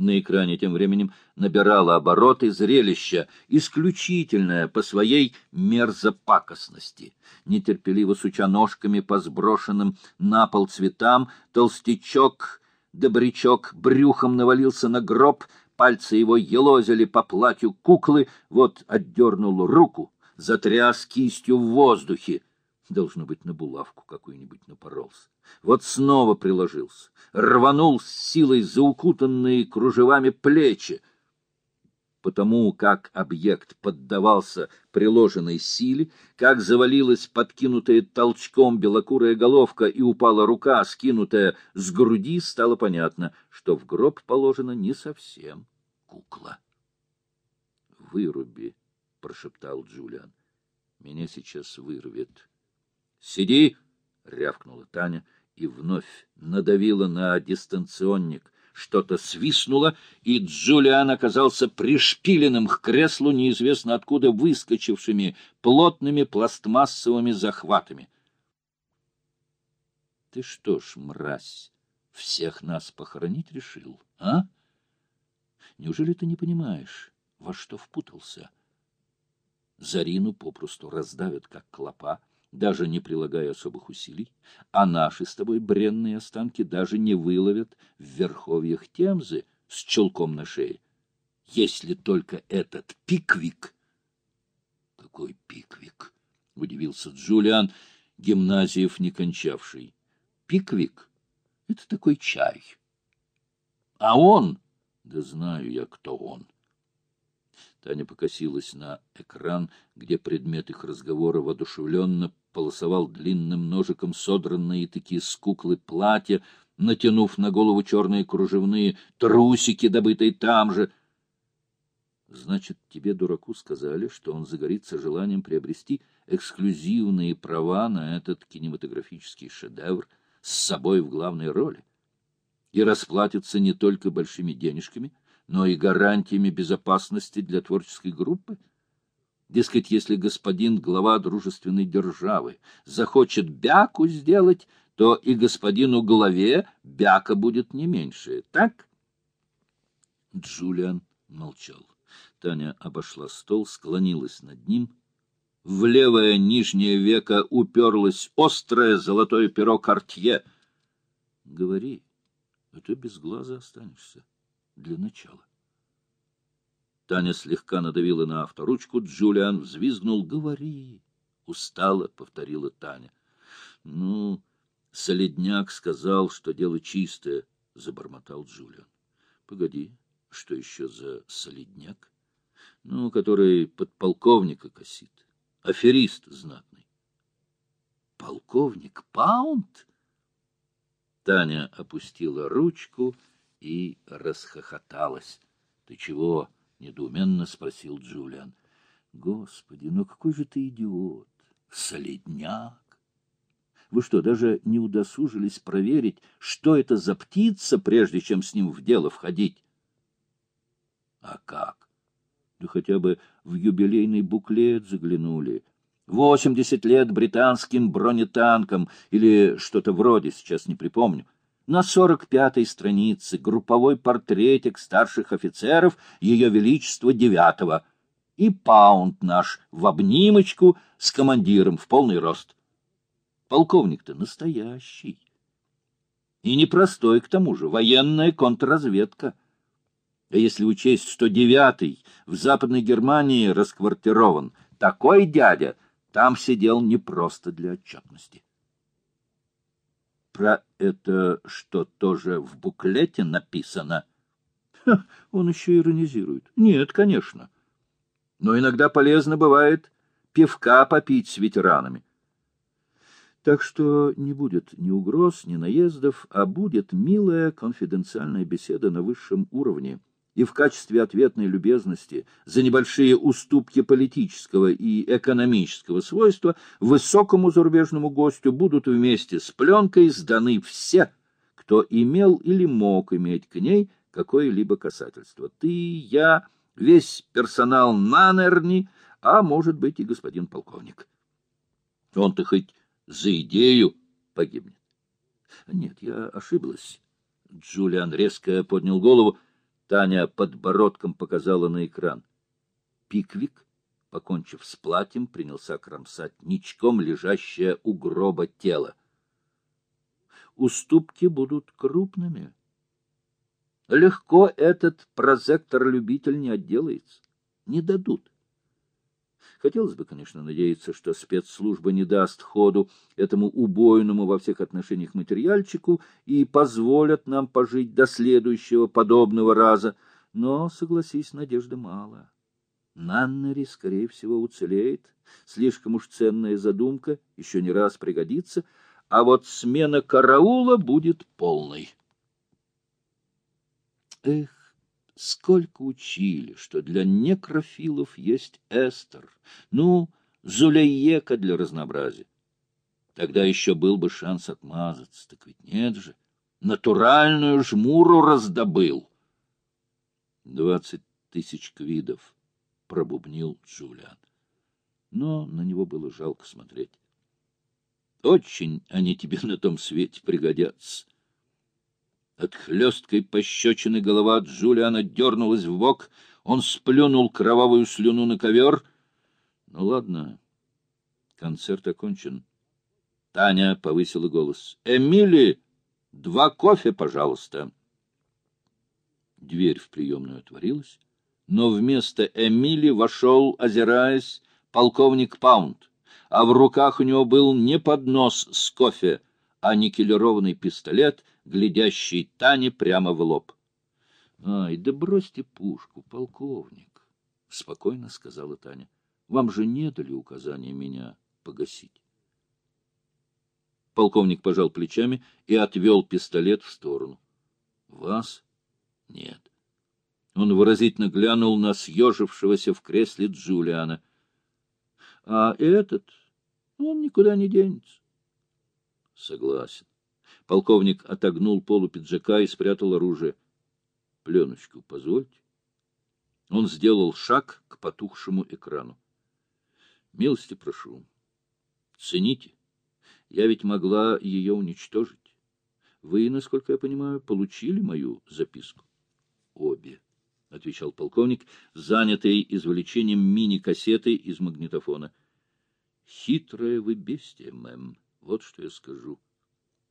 На экране тем временем набирало обороты зрелища, исключительное по своей мерзопакостности. Нетерпеливо суча ножками по сброшенным на пол цветам, толстячок, добрячок брюхом навалился на гроб, пальцы его елозили по платью куклы, вот отдернул руку, затряс кистью в воздухе. Должно быть, на булавку какую-нибудь напоролся. Вот снова приложился, рванул с силой за укутанные кружевами плечи. Потому как объект поддавался приложенной силе, как завалилась подкинутая толчком белокурая головка и упала рука, скинутая с груди, стало понятно, что в гроб положена не совсем кукла. — Выруби, — прошептал Джулиан. — Меня сейчас вырвет. — Сиди! — рявкнула Таня и вновь надавила на дистанционник. Что-то свистнуло, и Джулиан оказался пришпиленным к креслу, неизвестно откуда выскочившими плотными пластмассовыми захватами. — Ты что ж, мразь, всех нас похоронить решил, а? Неужели ты не понимаешь, во что впутался? Зарину попросту раздавят, как клопа, даже не прилагая особых усилий, а наши с тобой бренные останки даже не выловят в верховьях Темзы с чулком на шее. Если только этот пиквик... — Какой пиквик? — удивился Джулиан, гимназиев не кончавший. — Пиквик — это такой чай. А он... Да знаю я, кто он. — Таня покосилась на экран, где предмет их разговора воодушевленно полосовал длинным ножиком содранные такие с куклы платья, натянув на голову черные кружевные трусики, добытые там же. Значит, тебе, дураку, сказали, что он загорится желанием приобрести эксклюзивные права на этот кинематографический шедевр с собой в главной роли и расплатится не только большими денежками, но и гарантиями безопасности для творческой группы? Дескать, если господин глава дружественной державы захочет бяку сделать, то и господину главе бяка будет не меньше, так? Джулиан молчал. Таня обошла стол, склонилась над ним. В левое нижнее веко уперлось острое золотое перо Кортье. — Говори, а то без глаза останешься для начала. Таня слегка надавила на авторучку, Джулиан взвизгнул «Говори!» Устало повторила Таня. «Ну, солидняк сказал, что дело чистое», — забормотал Джулиан. «Погоди, что еще за солидняк?» «Ну, который подполковника косит. Аферист знатный». «Полковник Паунд?» Таня опустила ручку и расхохоталась. «Ты чего?» — недоуменно спросил Джулиан. — Господи, ну какой же ты идиот! Солидняк! Вы что, даже не удосужились проверить, что это за птица, прежде чем с ним в дело входить? — А как? Да хотя бы в юбилейный буклет заглянули. Восемьдесят лет британским бронетанкам или что-то вроде, сейчас не припомню. — на сорок пятой странице групповой портретик старших офицеров Ее Величества девятого и паунд наш в обнимочку с командиром в полный рост. Полковник-то настоящий. И непростой, к тому же, военная контрразведка. А если учесть, что девятый в Западной Германии расквартирован, такой дядя там сидел не просто для отчетности. Про это что, тоже в буклете написано? Ха, он еще иронизирует. Нет, конечно. Но иногда полезно бывает пивка попить с ветеранами. Так что не будет ни угроз, ни наездов, а будет милая конфиденциальная беседа на высшем уровне — и в качестве ответной любезности за небольшие уступки политического и экономического свойства высокому зарубежному гостю будут вместе с пленкой сданы все, кто имел или мог иметь к ней какое-либо касательство. Ты, я, весь персонал Нанерни, а может быть и господин полковник. Он-то хоть за идею погибнет. Нет, я ошиблась. Джулиан резко поднял голову. Таня подбородком показала на экран. Пиквик, покончив с платьем, принялся кромсать ничком лежащее у гроба тело. Уступки будут крупными. Легко этот прозектор-любитель не отделается. Не дадут. Хотелось бы, конечно, надеяться, что спецслужба не даст ходу этому убойному во всех отношениях материальчику и позволят нам пожить до следующего подобного раза. Но, согласись, надежды мало. Наннери, скорее всего, уцелеет. Слишком уж ценная задумка, еще не раз пригодится, а вот смена караула будет полной. Эх, Сколько учили, что для некрофилов есть эстер, ну, зулейека для разнообразия. Тогда еще был бы шанс отмазаться, так ведь нет же. Натуральную жмуру раздобыл. Двадцать тысяч квидов, — пробубнил Джулиан. Но на него было жалко смотреть. Очень они тебе на том свете пригодятся. От хлесткой пощечины голова Джулиана дернулась в бок. Он сплюнул кровавую слюну на ковер. Ну ладно, концерт окончен. Таня повысила голос. «Эмили, два кофе, пожалуйста». Дверь в приемную отворилась, но вместо Эмили вошел, озираясь, полковник Паунд, а в руках у него был не поднос с кофе, а никелированный пистолет, глядящий Тане прямо в лоб. — Ай, да бросьте пушку, полковник, — спокойно сказала Таня. — Вам же не дали указания меня погасить. Полковник пожал плечами и отвел пистолет в сторону. — Вас? — Нет. Он выразительно глянул на съежившегося в кресле Джулиана. — А этот? Он никуда не денется. — Согласен. Полковник отогнул полу пиджака и спрятал оружие. — Пленочку позвольте. Он сделал шаг к потухшему экрану. — Милости прошу. Цените. Я ведь могла ее уничтожить. Вы, насколько я понимаю, получили мою записку? — Обе, — отвечал полковник, занятый извлечением мини-кассеты из магнитофона. — Хитрая вы бестия, мэм, вот что я скажу. —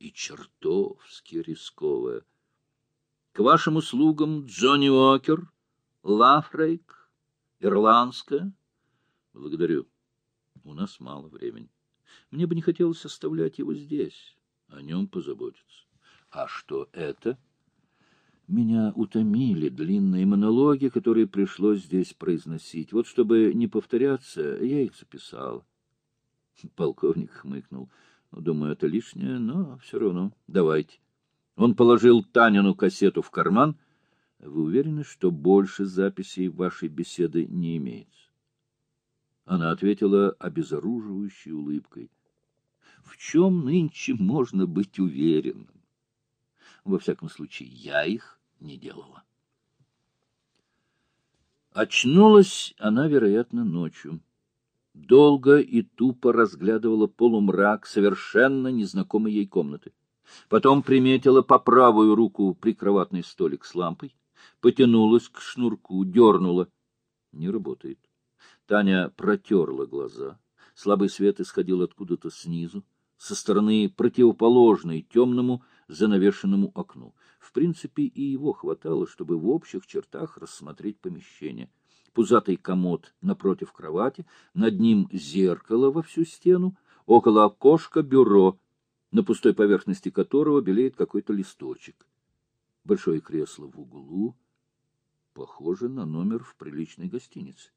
и чертовски рисковая. К вашим услугам Джонни Уокер, Лафрейк, Ирландская. Благодарю. У нас мало времени. Мне бы не хотелось оставлять его здесь. О нем позаботиться. А что это? Меня утомили длинные монологи, которые пришлось здесь произносить. Вот чтобы не повторяться, я их записал. Полковник хмыкнул. Думаю, это лишнее, но все равно. Давайте. Он положил Танину кассету в карман. Вы уверены, что больше записей вашей беседы не имеется? Она ответила обезоруживающей улыбкой. В чем нынче можно быть уверенным? Во всяком случае, я их не делала. Очнулась она, вероятно, ночью долго и тупо разглядывала полумрак совершенно незнакомой ей комнаты. Потом приметила по правую руку прикроватный столик с лампой, потянулась к шнурку, дернула. Не работает. Таня протерла глаза. Слабый свет исходил откуда-то снизу, со стороны противоположной темному занавешенному окну. В принципе, и его хватало, чтобы в общих чертах рассмотреть помещение — пузатый комод напротив кровати, над ним зеркало во всю стену, около окошка бюро, на пустой поверхности которого белеет какой-то листочек. Большое кресло в углу, похоже на номер в приличной гостинице.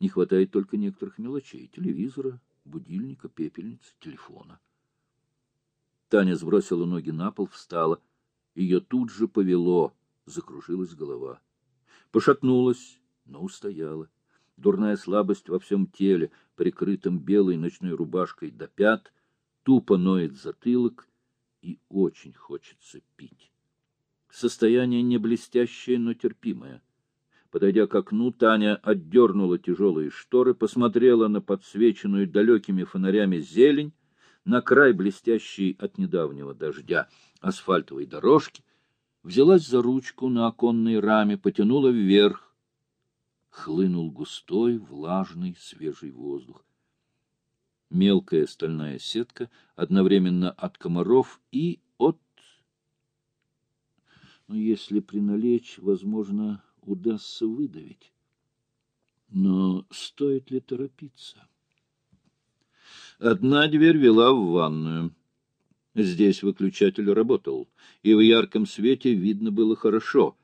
Не хватает только некоторых мелочей — телевизора, будильника, пепельницы, телефона. Таня сбросила ноги на пол, встала. Ее тут же повело, закружилась голова. Пошатнулась, но устояла. Дурная слабость во всем теле, прикрытом белой ночной рубашкой до пят, тупо ноет затылок и очень хочется пить. Состояние не блестящее, но терпимое. Подойдя к окну, Таня отдернула тяжелые шторы, посмотрела на подсвеченную далекими фонарями зелень, на край блестящей от недавнего дождя асфальтовой дорожки взялась за ручку на оконной раме, потянула вверх. Хлынул густой, влажный, свежий воздух. Мелкая стальная сетка одновременно от комаров и от... Но если приналечь, возможно, удастся выдавить. Но стоит ли торопиться? Одна дверь вела в ванную. Здесь выключатель работал, и в ярком свете видно было хорошо,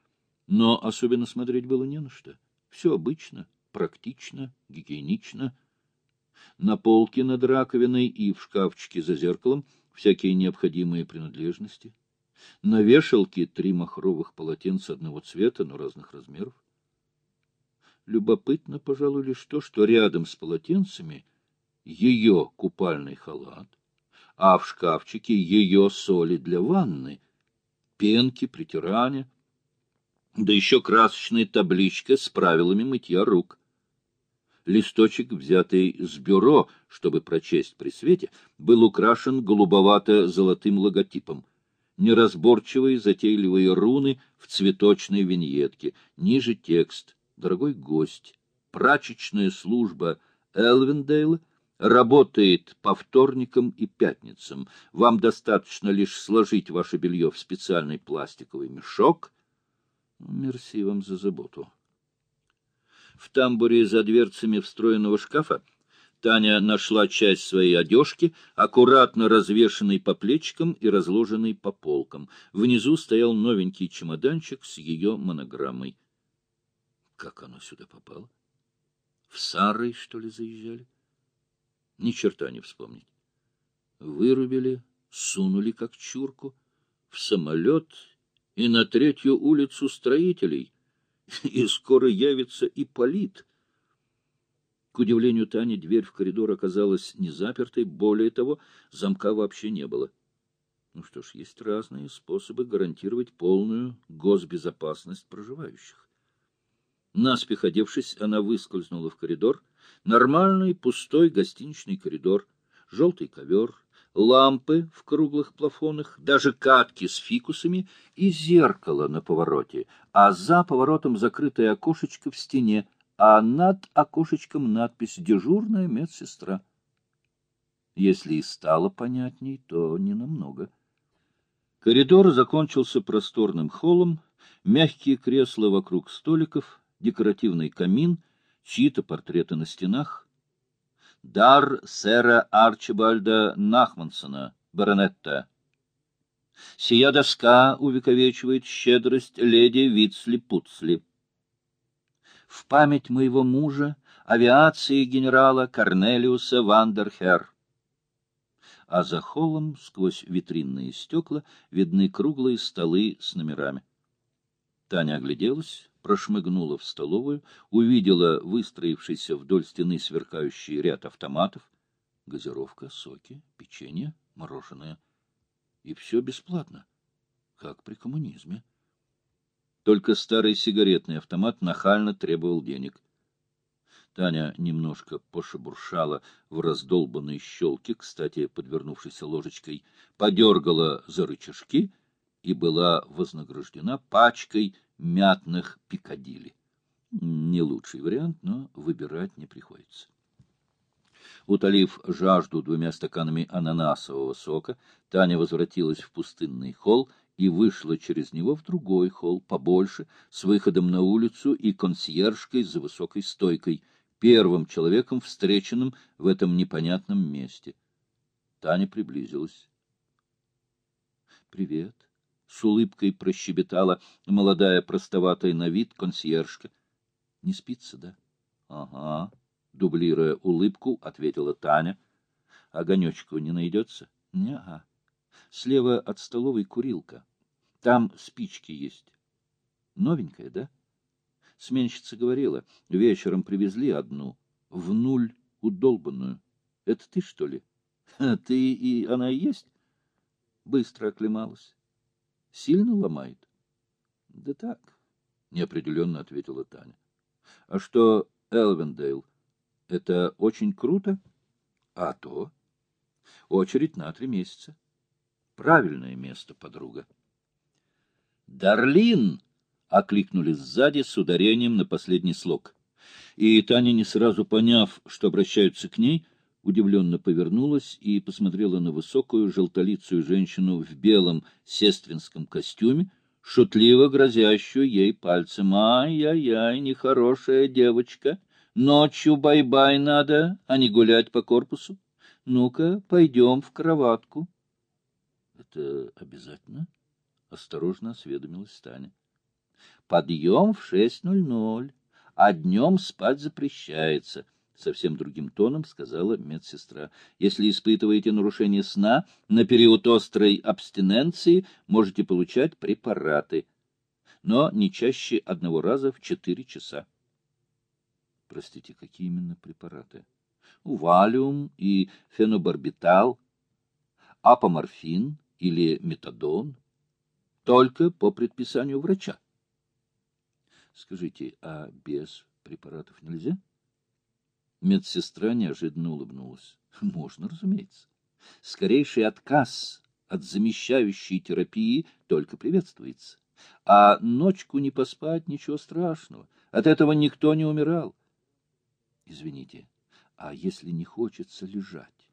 но особенно смотреть было не на что. Все обычно, практично, гигиенично. На полке над раковиной и в шкафчике за зеркалом всякие необходимые принадлежности. На вешалке три махровых полотенца одного цвета, но разных размеров. Любопытно, пожалуй, лишь то, что рядом с полотенцами ее купальный халат, а в шкафчике ее соли для ванны, пенки, притирания, да еще красочная табличка с правилами мытья рук. Листочек, взятый с бюро, чтобы прочесть при свете, был украшен голубовато-золотым логотипом. Неразборчивые затейливые руны в цветочной виньетке. Ниже текст. Дорогой гость, прачечная служба Элвиндейла работает по вторникам и пятницам. Вам достаточно лишь сложить ваше белье в специальный пластиковый мешок. Мерси вам за заботу. В тамбуре за дверцами встроенного шкафа Таня нашла часть своей одежки, аккуратно развешанной по плечикам и разложенной по полкам. Внизу стоял новенький чемоданчик с ее монограммой. Как оно сюда попало? В Сарой, что ли, заезжали? Ни черта не вспомнить. Вырубили, сунули как чурку, в самолет и на третью улицу строителей. И скоро явится и полит. К удивлению Тани, дверь в коридор оказалась не запертой, более того, замка вообще не было. Ну что ж, есть разные способы гарантировать полную госбезопасность проживающих. Наспех одевшись, она выскользнула в коридор. Нормальный пустой гостиничный коридор, желтый ковер, лампы в круглых плафонах, даже катки с фикусами и зеркало на повороте, а за поворотом закрытое окошечко в стене, а над окошечком надпись «Дежурная медсестра». Если и стало понятней, то не намного. Коридор закончился просторным холлом, мягкие кресла вокруг столиков — декоративный камин, чьи-то портреты на стенах. Дар сэра Арчибальда Нахмансона, баронетта. Сия доска увековечивает щедрость леди Вицли-Пуцли. В память моего мужа авиации генерала Корнелиуса Вандерхер. А за холлом сквозь витринные стекла видны круглые столы с номерами. Таня огляделась, прошмыгнула в столовую, увидела выстроившийся вдоль стены сверкающий ряд автоматов, газировка, соки, печенье, мороженое. И все бесплатно, как при коммунизме. Только старый сигаретный автомат нахально требовал денег. Таня немножко пошебуршала в раздолбанной щелке, кстати, подвернувшейся ложечкой, подергала за рычажки и была вознаграждена пачкой мятных пикадилли. Не лучший вариант, но выбирать не приходится. Утолив жажду двумя стаканами ананасового сока, Таня возвратилась в пустынный холл и вышла через него в другой холл, побольше, с выходом на улицу и консьержкой за высокой стойкой, первым человеком, встреченным в этом непонятном месте. Таня приблизилась. — Привет с улыбкой прощебетала молодая простоватая на вид консьержка. — Не спится, да? — Ага, — дублируя улыбку, ответила Таня. — Огонечку не найдется? — Не-ага. Слева от столовой курилка. Там спички есть. Новенькая, да? Сменщица говорила, вечером привезли одну, в нуль удолбанную. Это ты, что ли? Ты и она есть? Быстро оклемалась. Сильно ломает? — Да так, — неопределенно ответила Таня. — А что Элвендейл? Это очень круто? — А то. Очередь на три месяца. Правильное место, подруга. «Дарлин!» — окликнули сзади с ударением на последний слог. И Таня, не сразу поняв, что обращаются к ней, удивленно повернулась и посмотрела на высокую желтолицую женщину в белом сестринском костюме, шутливо грозящую ей пальцем. «Ай-яй-яй, нехорошая девочка! Ночью бай-бай надо, а не гулять по корпусу. Ну-ка, пойдем в кроватку». «Это обязательно?» — осторожно осведомилась Таня. «Подъем в шесть ноль ноль, а днем спать запрещается». Совсем другим тоном сказала медсестра. Если испытываете нарушение сна, на период острой абстиненции можете получать препараты, но не чаще одного раза в четыре часа. Простите, какие именно препараты? Валиум и фенобарбитал, апоморфин или метадон. Только по предписанию врача. Скажите, а без препаратов нельзя? Медсестра неожиданно улыбнулась. Можно, разумеется. Скорейший отказ от замещающей терапии только приветствуется. А ночку не поспать — ничего страшного. От этого никто не умирал. Извините, а если не хочется лежать?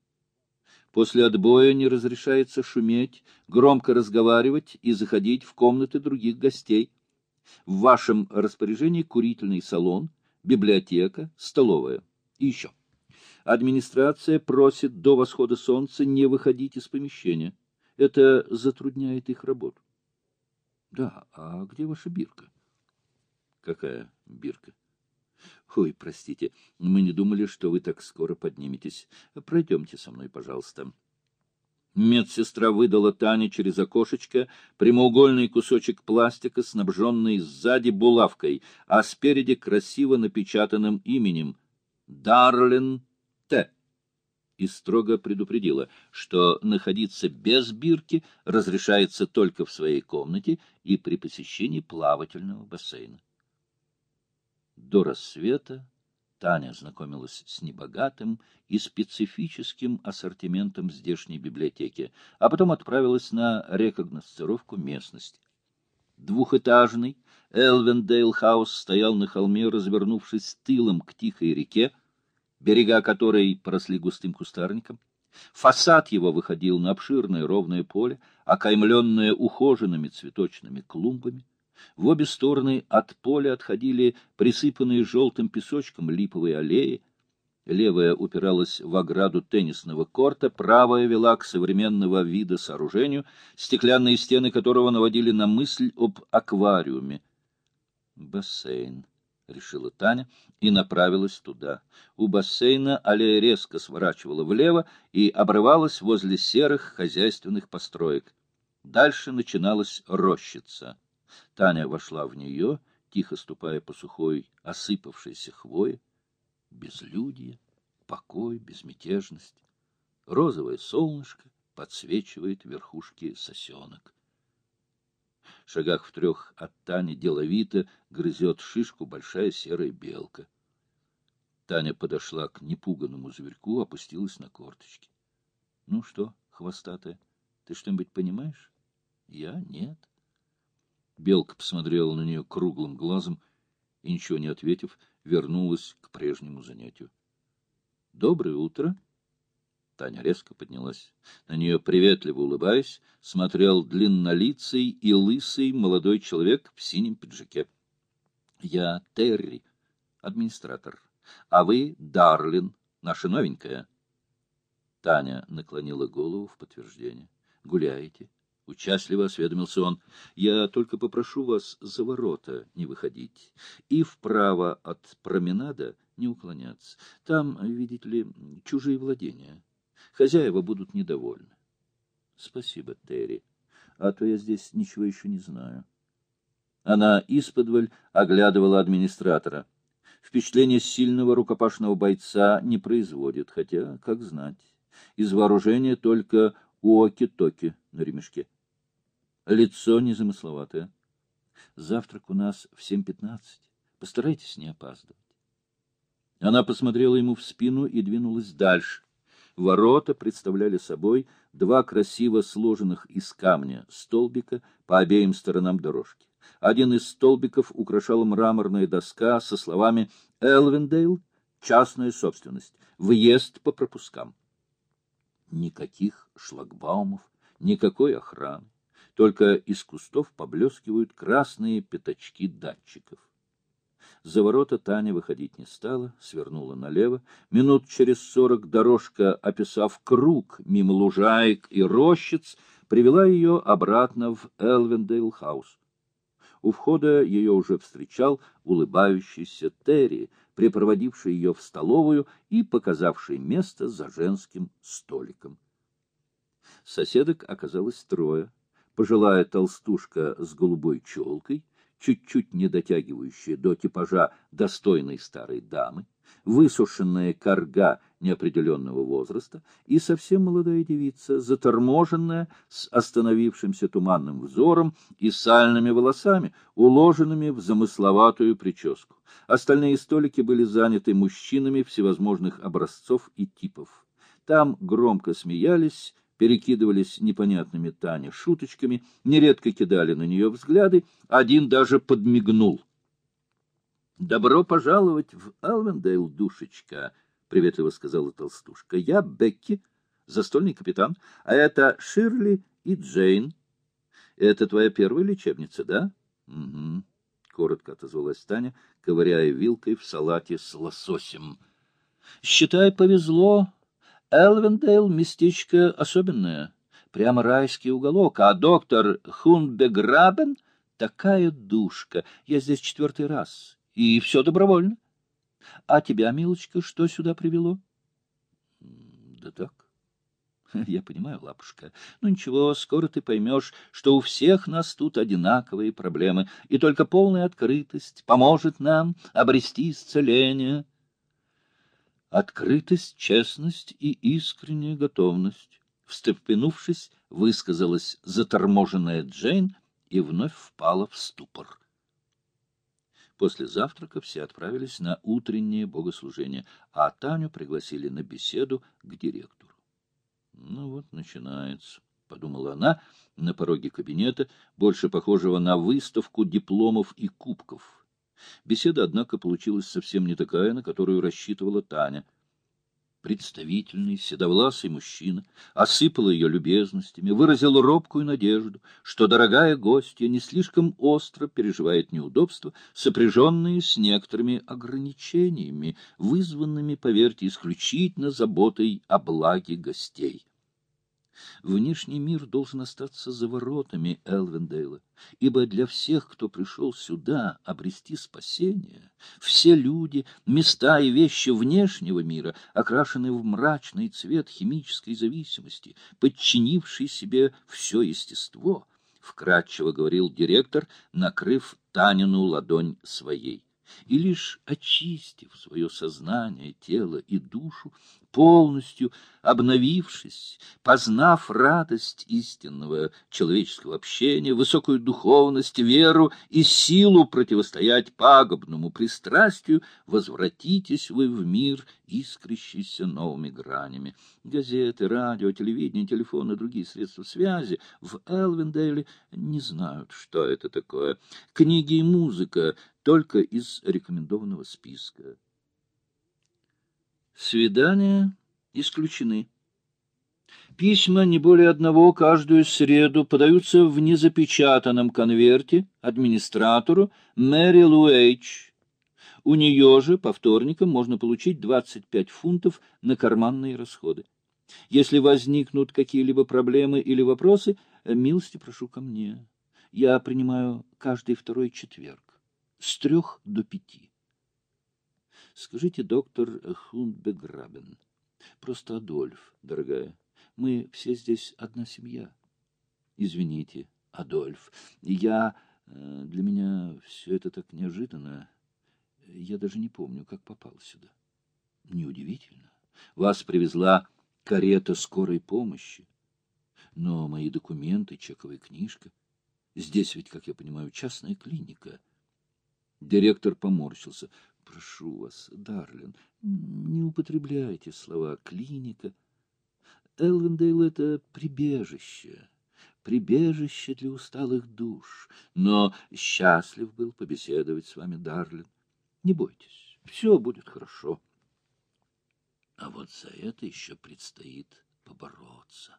После отбоя не разрешается шуметь, громко разговаривать и заходить в комнаты других гостей. В вашем распоряжении курительный салон, библиотека, столовая. И еще. Администрация просит до восхода солнца не выходить из помещения. Это затрудняет их работу. Да, а где ваша бирка? Какая бирка? Ой, простите, мы не думали, что вы так скоро подниметесь. Пройдемте со мной, пожалуйста. Медсестра выдала Тане через окошечко прямоугольный кусочек пластика, снабженный сзади булавкой, а спереди красиво напечатанным именем — Дарлин Т. И строго предупредила, что находиться без бирки разрешается только в своей комнате и при посещении плавательного бассейна. До рассвета Таня знакомилась с небогатым и специфическим ассортиментом здешней библиотеки, а потом отправилась на рекогносцировку местности. Двухэтажный Элвендейл-хаус стоял на холме, развернувшись тылом к тихой реке, берега которой поросли густым кустарником. Фасад его выходил на обширное ровное поле, окаймленное ухоженными цветочными клумбами. В обе стороны от поля отходили присыпанные желтым песочком липовые аллеи, Левая упиралась в ограду теннисного корта, правая вела к современного вида сооружению, стеклянные стены которого наводили на мысль об аквариуме. «Бассейн», — решила Таня и направилась туда. У бассейна аллея резко сворачивала влево и обрывалась возле серых хозяйственных построек. Дальше начиналась рощица. Таня вошла в нее, тихо ступая по сухой, осыпавшейся хвое безлюдье, покой, безмятежность. Розовое солнышко подсвечивает верхушки сосенок. В шагах в трех от Тани деловито грызет шишку большая серая белка. Таня подошла к непуганному зверьку, опустилась на корточки. — Ну что, хвостатая, ты что-нибудь понимаешь? — Я — нет. Белка посмотрела на нее круглым глазом и, ничего не ответив, вернулась к прежнему занятию. — Доброе утро! Таня резко поднялась. На нее, приветливо улыбаясь, смотрел длиннолицый и лысый молодой человек в синем пиджаке. — Я Терри, администратор, а вы Дарлин, наша новенькая. Таня наклонила голову в подтверждение. — Гуляете? — участливо осведомился он. — Я только попрошу вас за ворота не выходить и вправо от променада не уклоняться. Там, видите ли, чужие владения. Хозяева будут недовольны. — Спасибо, Терри. А то я здесь ничего еще не знаю. Она исподволь оглядывала администратора. Впечатление сильного рукопашного бойца не производит, хотя, как знать, из вооружения только уоки-токи на ремешке. Лицо незамысловатое. Завтрак у нас в семь пятнадцать. Постарайтесь не опаздывать. Она посмотрела ему в спину и двинулась дальше. Ворота представляли собой два красиво сложенных из камня столбика по обеим сторонам дорожки. Один из столбиков украшала мраморная доска со словами «Элвендейл. Частная собственность. Въезд по пропускам». Никаких шлагбаумов, никакой охраны. Только из кустов поблескивают красные пятачки датчиков. За ворота Таня выходить не стала, свернула налево. Минут через сорок дорожка, описав круг мимо лужаек и рощиц, привела ее обратно в Элвендейл-хаус. У входа ее уже встречал улыбающийся Терри, припроводивший ее в столовую и показавший место за женским столиком. Соседок оказалось трое. Пожилая толстушка с голубой челкой — чуть-чуть не дотягивающая до типажа достойной старой дамы, высушенная корга неопределенного возраста и совсем молодая девица, заторможенная, с остановившимся туманным взором и сальными волосами, уложенными в замысловатую прическу. Остальные столики были заняты мужчинами всевозможных образцов и типов. Там громко смеялись перекидывались непонятными Тане шуточками, нередко кидали на нее взгляды, один даже подмигнул. — Добро пожаловать в Алвендейл, душечка, — приветливо сказала толстушка. — Я Бекки, застольный капитан, а это Ширли и Джейн. Это твоя первая лечебница, да? — Угу, — коротко отозвалась Таня, ковыряя вилкой в салате с лососем. — Считай, повезло, Элвендейл — местечко особенное, прямо райский уголок, а доктор Хунбеграбен — такая душка. Я здесь четвертый раз, и все добровольно. А тебя, милочка, что сюда привело? — Да так. — Я понимаю, лапушка. Ну ничего, скоро ты поймешь, что у всех нас тут одинаковые проблемы, и только полная открытость поможет нам обрести исцеление. — Открытость, честность и искренняя готовность. Встрепенувшись, высказалась заторможенная Джейн и вновь впала в ступор. После завтрака все отправились на утреннее богослужение, а Таню пригласили на беседу к директору. «Ну вот, начинается», — подумала она на пороге кабинета, больше похожего на выставку дипломов и кубков. Беседа, однако, получилась совсем не такая, на которую рассчитывала Таня. Представительный, седовласый мужчина осыпал ее любезностями, выразил робкую надежду, что дорогая гостья не слишком остро переживает неудобства, сопряженные с некоторыми ограничениями, вызванными, поверьте, исключительно заботой о благе гостей. Внешний мир должен остаться за воротами Элвендейла, ибо для всех, кто пришел сюда обрести спасение, все люди, места и вещи внешнего мира окрашены в мрачный цвет химической зависимости, подчинивший себе все естество, — вкратчиво говорил директор, накрыв Танину ладонь своей. И лишь очистив свое сознание, тело и душу, полностью обновившись, познав радость истинного человеческого общения, высокую духовность, веру и силу противостоять пагубному пристрастию, возвратитесь вы в мир, искрящийся новыми гранями. Газеты, радио, телевидение, телефон и другие средства связи в Элвендейле не знают, что это такое. Книги и музыка только из рекомендованного списка. Свидания исключены. Письма не более одного каждую среду подаются в незапечатанном конверте администратору Мэри Луэйч. У нее же по вторникам можно получить 25 фунтов на карманные расходы. Если возникнут какие-либо проблемы или вопросы, милости прошу ко мне. Я принимаю каждый второй четверг с трех до пяти. Скажите, доктор Хундбеграбен, просто Адольф, дорогая, мы все здесь одна семья. Извините, Адольф, я... Э, для меня все это так неожиданно. Я даже не помню, как попал сюда. Неудивительно. Вас привезла карета скорой помощи. Но мои документы, чековая книжка... Здесь ведь, как я понимаю, частная клиника — Директор поморщился. — Прошу вас, Дарлин, не употребляйте слова «клиника». Элвендейл — это прибежище, прибежище для усталых душ. Но счастлив был побеседовать с вами, Дарлин. Не бойтесь, все будет хорошо. А вот за это еще предстоит побороться.